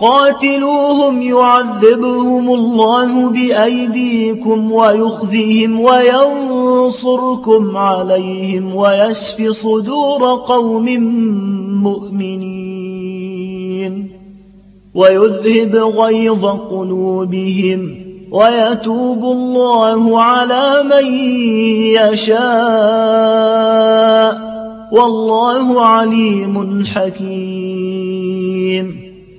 قاتلوهم يعذبهم الله بأيديكم ويخزهم وينصركم عليهم ويشف صدور قوم مؤمنين ويذهب غيظ قلوبهم ويتوب الله على من يشاء والله عليم حكيم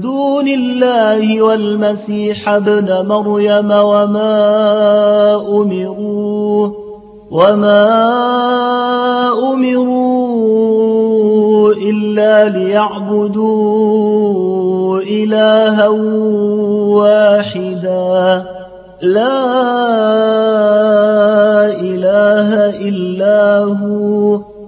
دون الله والمسيح ابن مريم وما أمروا وما أمروا إلا ليعبدوا إلها واحدا. لا إله إلا هو.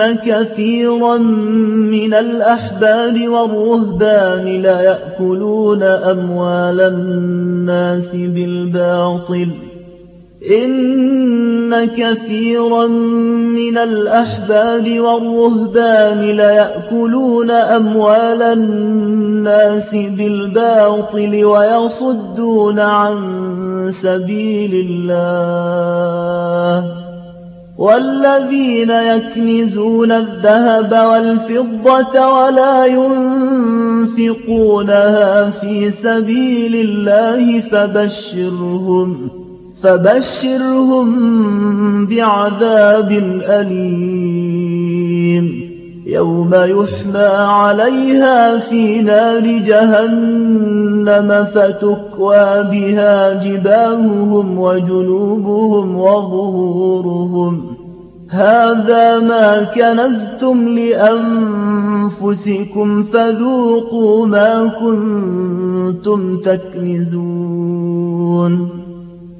كثيرا من الأحبار والرهبان لا يأكلون أموال الناس بالباطل إن كثيرا من الأحباب والرهبان ليأكلون أموال الناس بالباطل ويصدون عن سبيل الله والذين يكنزون الذهب والفضة ولا ينفقونها في سبيل الله فبشرهم فبشرهم بعذاب أليم. يوم يحمى عليها في نار جهنم فتكوى بها جباههم وجنوبهم وظهورهم. هذا ما كنزتم لأنفسكم فذوقوا ما كنتم تكنزون.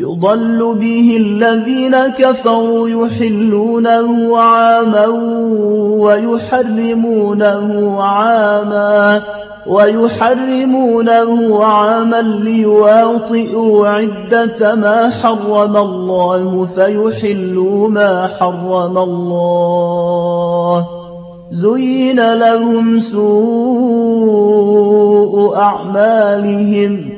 يضل به الذين كفروا يحلونه عاما ويحرمونه عاما ويحرمونه عاما ليواطئوا عدة ما حرم الله فيحلوا ما حرم الله. زين لهم سوء أعمالهم.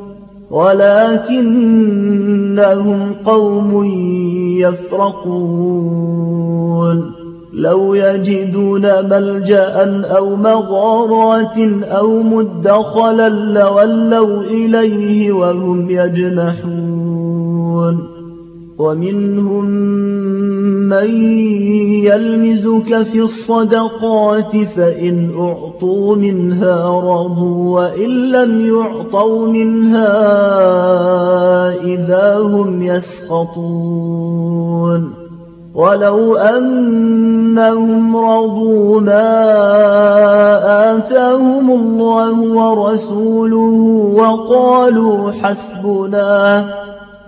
ولكنهم قوم يفرقون. لو يجدون ملجأ أو مغارات أو مدخلا لولوا إليه وهم يجمحون. ومنهم من يلمزك في الصدقات فإن أعطوا منها رضوا وإن لم يعطوا منها إذا هم يسقطون. ولو أنهم رضوا ما آتاهم الله ورسوله وقالوا حسبنا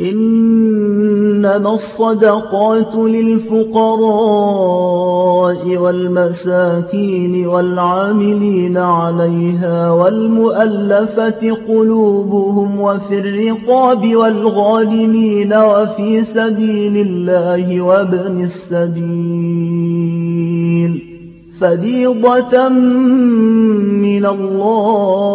إنما الصدقات للفقراء والمساكين والعاملين عليها والمؤلفة قلوبهم وفي الرقاب والغالمين وفي سبيل الله وابن السبيل فريضة من الله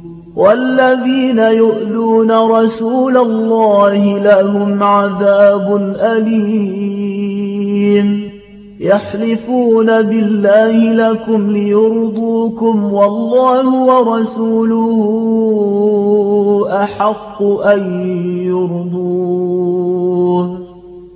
والذين يؤذون رسول الله لهم عذاب أليم. يحلفون بالله لكم ليرضوكم والله ورسوله أحق أن يرضوه.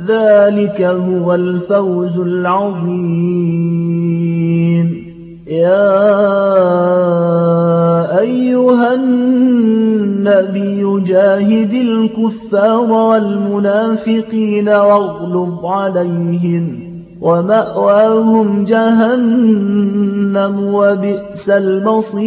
ذلك هو الفوز العظيم. يا أيها النبي جاهد الكفار والمنافقين واغلظ عليهم ومأواهم جهنم وبئس المصير.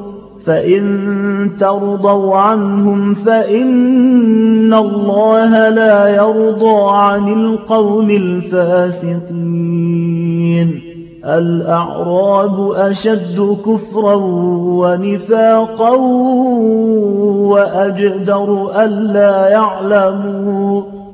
فإن ترضوا عنهم فإن الله لا يرضى عن القوم الفاسقين. الأعراب أشد كفرا ونفاقا وأجدر ألا يعلموا.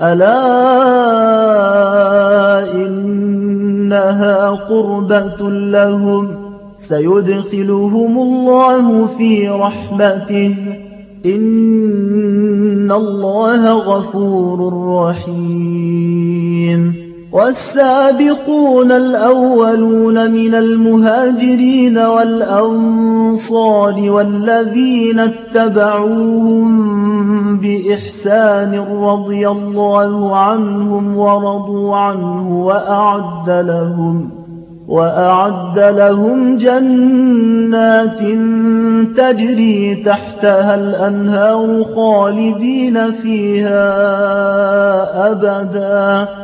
ألا إنها قربة لهم سيدخلهم الله في رحمته. إن الله غفور رحيم. والسابقون الأولون من المهاجرين والأنصار والذين اتبعوهم بإحسان رضي الله عنهم ورضوا عنه وأعد لهم وأعد لهم جنات تجري تحتها الأنهار خالدين فيها أبداً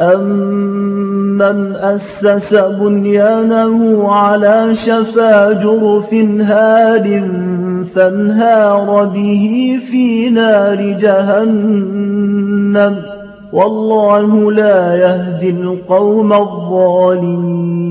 أمن أسس بنيانه على شفا جرف هاد فانهار به في نار جهنم والله لا يهدي القوم الظالمين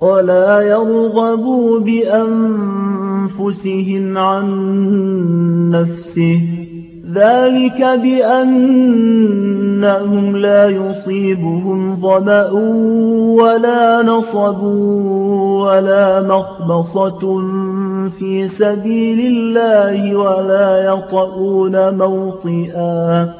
ولا يرغبوا بأنفسهم عن نفسه. ذلك بأنهم لا يصيبهم ظمأ ولا نصب ولا مخبصة في سبيل الله ولا يطؤون موطئا.